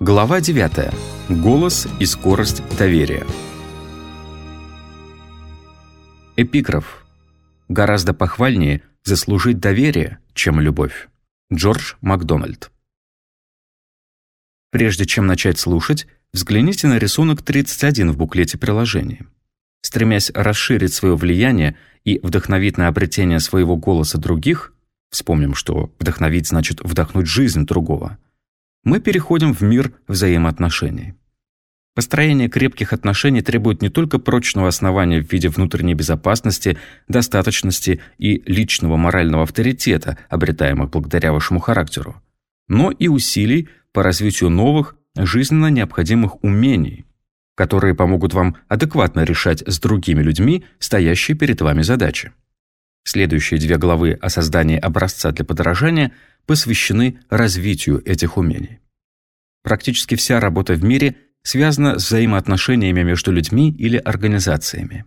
Глава 9. Голос и скорость доверия. Эпиграф. Гораздо похвальнее заслужить доверие, чем любовь. Джордж Макдональд. Прежде чем начать слушать, взгляните на рисунок 31 в буклете приложения. Стремясь расширить свое влияние и вдохновить на обретение своего голоса других, вспомним, что вдохновить значит вдохнуть жизнь другого, мы переходим в мир взаимоотношений. Построение крепких отношений требует не только прочного основания в виде внутренней безопасности, достаточности и личного морального авторитета, обретаемых благодаря вашему характеру, но и усилий по развитию новых, жизненно необходимых умений, которые помогут вам адекватно решать с другими людьми стоящие перед вами задачи. Следующие две главы о создании образца для подражания посвящены развитию этих умений. Практически вся работа в мире связана с взаимоотношениями между людьми или организациями.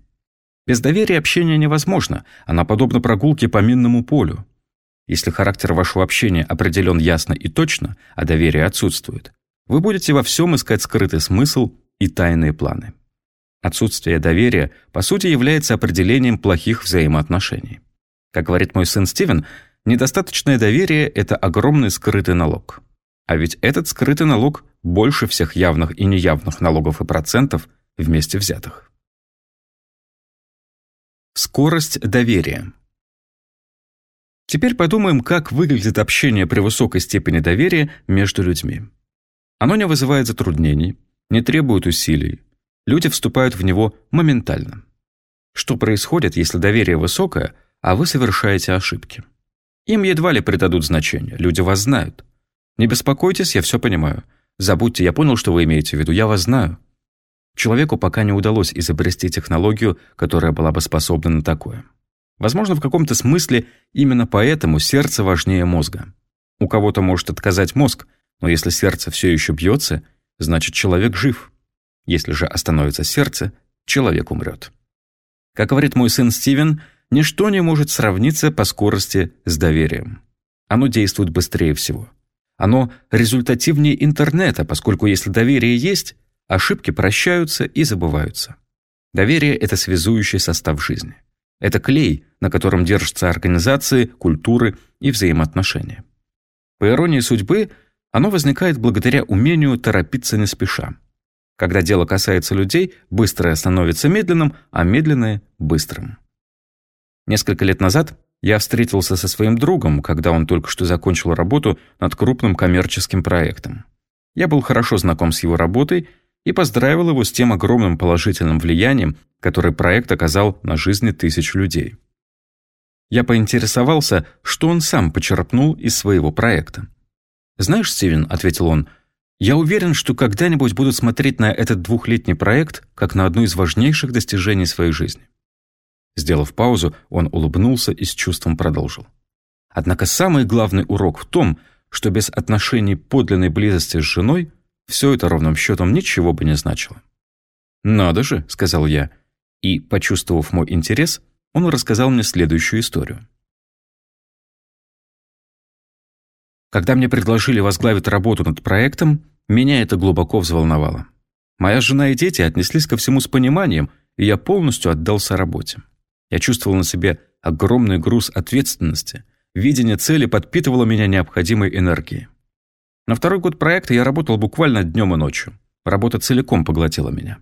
Без доверия общение невозможно, оно подобно прогулке по минному полю. Если характер вашего общения определен ясно и точно, а доверие отсутствует, вы будете во всем искать скрытый смысл и тайные планы. Отсутствие доверия, по сути, является определением плохих взаимоотношений. Как говорит мой сын Стивен, недостаточное доверие – это огромный скрытый налог. А ведь этот скрытый налог больше всех явных и неявных налогов и процентов вместе взятых. Скорость доверия. Теперь подумаем, как выглядит общение при высокой степени доверия между людьми. Оно не вызывает затруднений, не требует усилий. Люди вступают в него моментально. Что происходит, если доверие высокое, а вы совершаете ошибки? Им едва ли придадут значение, люди вас знают. Не беспокойтесь, я все понимаю. Забудьте, я понял, что вы имеете в виду, я вас знаю. Человеку пока не удалось изобрести технологию, которая была бы способна на такое. Возможно, в каком-то смысле именно поэтому сердце важнее мозга. У кого-то может отказать мозг, но если сердце все еще бьется, значит человек жив. Если же остановится сердце, человек умрет. Как говорит мой сын Стивен, ничто не может сравниться по скорости с доверием. Оно действует быстрее всего. Оно результативнее интернета, поскольку если доверие есть, ошибки прощаются и забываются. Доверие – это связующий состав жизни. Это клей, на котором держатся организации, культуры и взаимоотношения. По иронии судьбы, оно возникает благодаря умению торопиться не спеша. Когда дело касается людей, быстрое становится медленным, а медленное – быстрым. Несколько лет назад я встретился со своим другом, когда он только что закончил работу над крупным коммерческим проектом. Я был хорошо знаком с его работой и поздравил его с тем огромным положительным влиянием, которое проект оказал на жизни тысяч людей. Я поинтересовался, что он сам почерпнул из своего проекта. «Знаешь, Стивен», — ответил он, — «я уверен, что когда-нибудь буду смотреть на этот двухлетний проект как на одно из важнейших достижений своей жизни». Сделав паузу, он улыбнулся и с чувством продолжил. Однако самый главный урок в том, что без отношений подлинной близости с женой все это ровным счетом ничего бы не значило. «Надо же», — сказал я, и, почувствовав мой интерес, он рассказал мне следующую историю. Когда мне предложили возглавить работу над проектом, меня это глубоко взволновало. Моя жена и дети отнеслись ко всему с пониманием, и я полностью отдался работе. Я чувствовал на себе огромный груз ответственности. Видение цели подпитывало меня необходимой энергией. На второй год проекта я работал буквально днем и ночью. Работа целиком поглотила меня.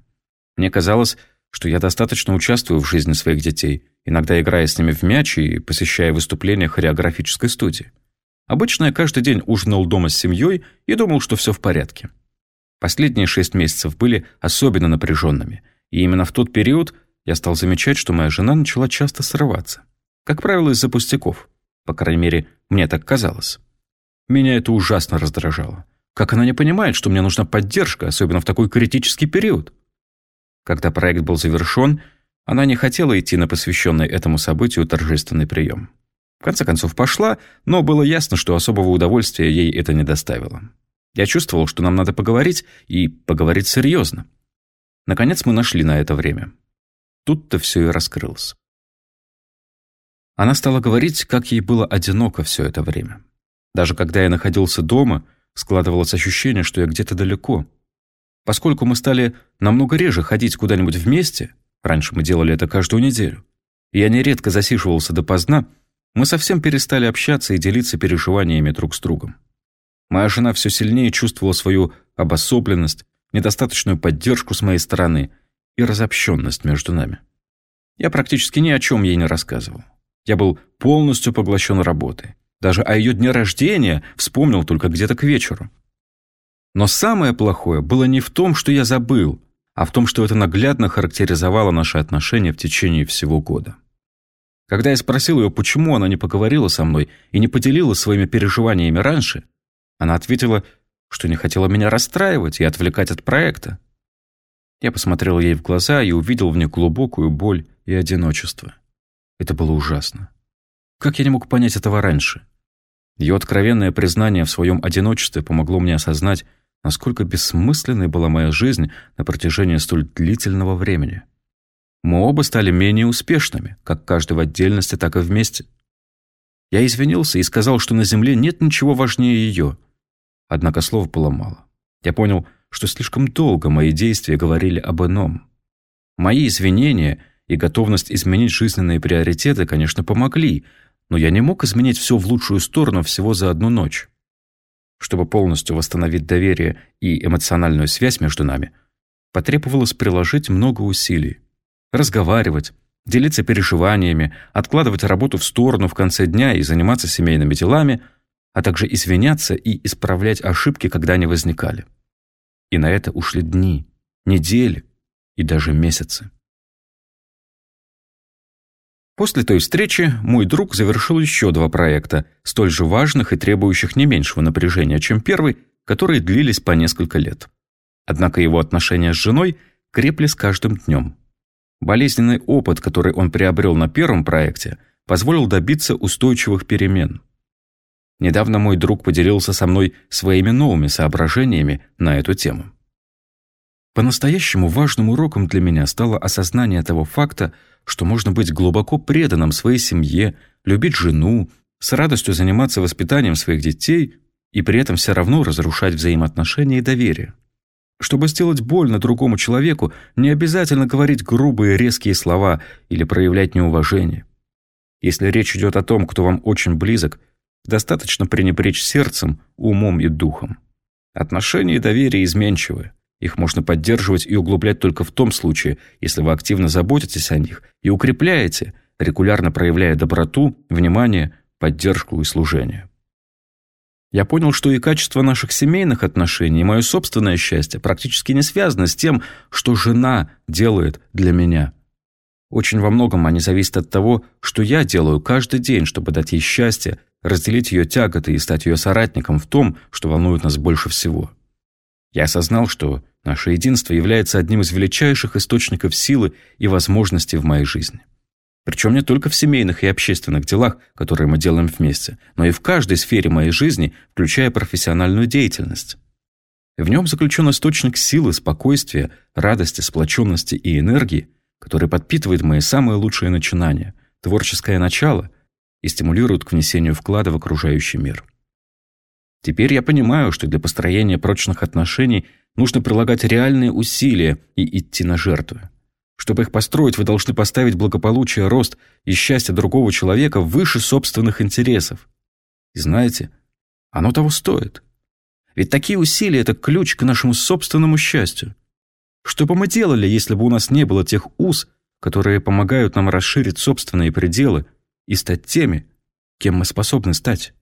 Мне казалось, что я достаточно участвую в жизни своих детей, иногда играя с ними в мяч и посещая выступления хореографической студии. Обычно я каждый день ужинал дома с семьей и думал, что все в порядке. Последние шесть месяцев были особенно напряженными, и именно в тот период я стал замечать, что моя жена начала часто срываться. Как правило, из-за пустяков. По крайней мере, мне так казалось. Меня это ужасно раздражало. Как она не понимает, что мне нужна поддержка, особенно в такой критический период? Когда проект был завершен, она не хотела идти на посвященный этому событию торжественный прием. В конце концов пошла, но было ясно, что особого удовольствия ей это не доставило. Я чувствовал, что нам надо поговорить, и поговорить серьезно. Наконец мы нашли на это время. Тут-то все и раскрылось. Она стала говорить, как ей было одиноко все это время. Даже когда я находился дома, складывалось ощущение, что я где-то далеко. Поскольку мы стали намного реже ходить куда-нибудь вместе, раньше мы делали это каждую неделю, и я нередко засиживался допоздна, мы совсем перестали общаться и делиться переживаниями друг с другом. Моя жена все сильнее чувствовала свою обособленность, недостаточную поддержку с моей стороны и разобщенность между нами. Я практически ни о чем ей не рассказывал. Я был полностью поглощен работой. Даже о ее дне рождения вспомнил только где-то к вечеру. Но самое плохое было не в том, что я забыл, а в том, что это наглядно характеризовало наши отношения в течение всего года. Когда я спросил ее, почему она не поговорила со мной и не поделилась своими переживаниями раньше, она ответила, что не хотела меня расстраивать и отвлекать от проекта. Я посмотрел ей в глаза и увидел в них глубокую боль и одиночество. Это было ужасно. Как я не мог понять этого раньше? Ее откровенное признание в своем одиночестве помогло мне осознать, насколько бессмысленной была моя жизнь на протяжении столь длительного времени. Мы оба стали менее успешными, как каждый в отдельности, так и вместе. Я извинился и сказал, что на Земле нет ничего важнее ее. Однако слов было мало. Я понял, что слишком долго мои действия говорили об ином. Мои извинения и готовность изменить жизненные приоритеты, конечно, помогли, но я не мог изменить все в лучшую сторону всего за одну ночь. Чтобы полностью восстановить доверие и эмоциональную связь между нами, потребовалось приложить много усилий разговаривать, делиться переживаниями, откладывать работу в сторону в конце дня и заниматься семейными делами, а также извиняться и исправлять ошибки, когда они возникали. И на это ушли дни, недели и даже месяцы. После той встречи мой друг завершил еще два проекта, столь же важных и требующих не меньшего напряжения, чем первый, которые длились по несколько лет. Однако его отношения с женой крепли с каждым днем. Болезненный опыт, который он приобрел на первом проекте, позволил добиться устойчивых перемен. Недавно мой друг поделился со мной своими новыми соображениями на эту тему. По-настоящему важным уроком для меня стало осознание того факта, что можно быть глубоко преданным своей семье, любить жену, с радостью заниматься воспитанием своих детей и при этом все равно разрушать взаимоотношения и доверие. Чтобы сделать больно другому человеку, не обязательно говорить грубые резкие слова или проявлять неуважение. Если речь идет о том, кто вам очень близок, достаточно пренебречь сердцем, умом и духом. Отношения и доверие изменчивы. Их можно поддерживать и углублять только в том случае, если вы активно заботитесь о них и укрепляете, регулярно проявляя доброту, внимание, поддержку и служение. Я понял, что и качество наших семейных отношений, и мое собственное счастье практически не связано с тем, что жена делает для меня. Очень во многом они зависят от того, что я делаю каждый день, чтобы дать ей счастье, разделить ее тяготы и стать ее соратником в том, что волнует нас больше всего. Я осознал, что наше единство является одним из величайших источников силы и возможностей в моей жизни. Причем не только в семейных и общественных делах, которые мы делаем вместе, но и в каждой сфере моей жизни, включая профессиональную деятельность. В нем заключен источник силы, спокойствия, радости, сплоченности и энергии, который подпитывает мои самые лучшие начинания, творческое начало и стимулирует к внесению вклада в окружающий мир. Теперь я понимаю, что для построения прочных отношений нужно прилагать реальные усилия и идти на жертвы. Чтобы их построить, вы должны поставить благополучие, рост и счастье другого человека выше собственных интересов. И знаете, оно того стоит. Ведь такие усилия – это ключ к нашему собственному счастью. Что бы мы делали, если бы у нас не было тех уз, которые помогают нам расширить собственные пределы и стать теми, кем мы способны стать?